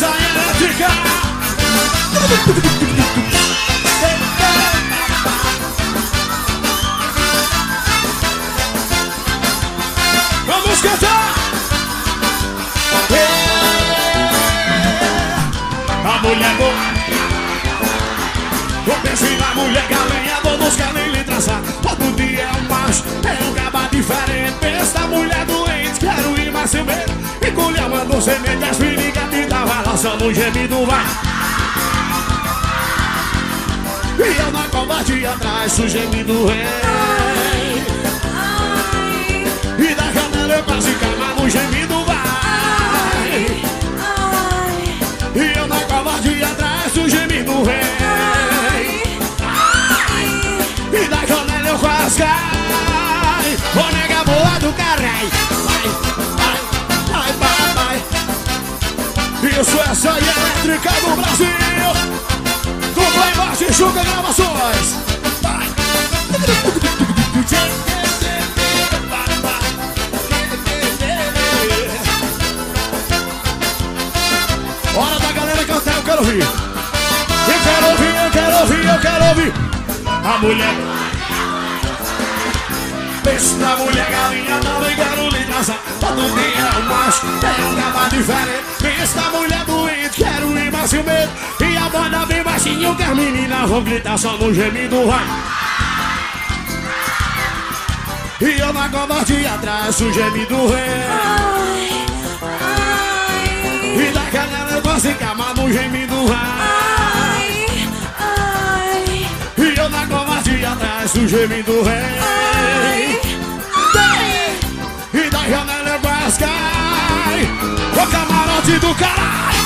Vamos cantar! É. A mulher boa. Eu pensei na mulher galinha Vamos galinha traçar Todo dia é um macho É um gaba diferente. Pensa mulher doente Quero ir mais sem medo Encolher mandou semente As perigas Lançando um gemido vai. E eu na covardia atrás O gemido rei Isso é elétrica do Brasil. Do Playboy e Chuca Gravações. Hora da galera cantar, eu quero ouvir Eu quero ouvir, eu quero ouvir, eu quero ouvir. A mulher. Pensa na mulher galinha, não me quero lhe traçar Todo dia é um macho, é um gaba diferente. Pensa na mulher medo E a banda vem baixinho que as meninas vão gritar só no gemido vai. E eu na covardia atrás, o gemido rei. E da canela eu gosto de camar no gemido vai E eu na covardia atrás, o gemido rei. E da janela quase cai O camarote do caralho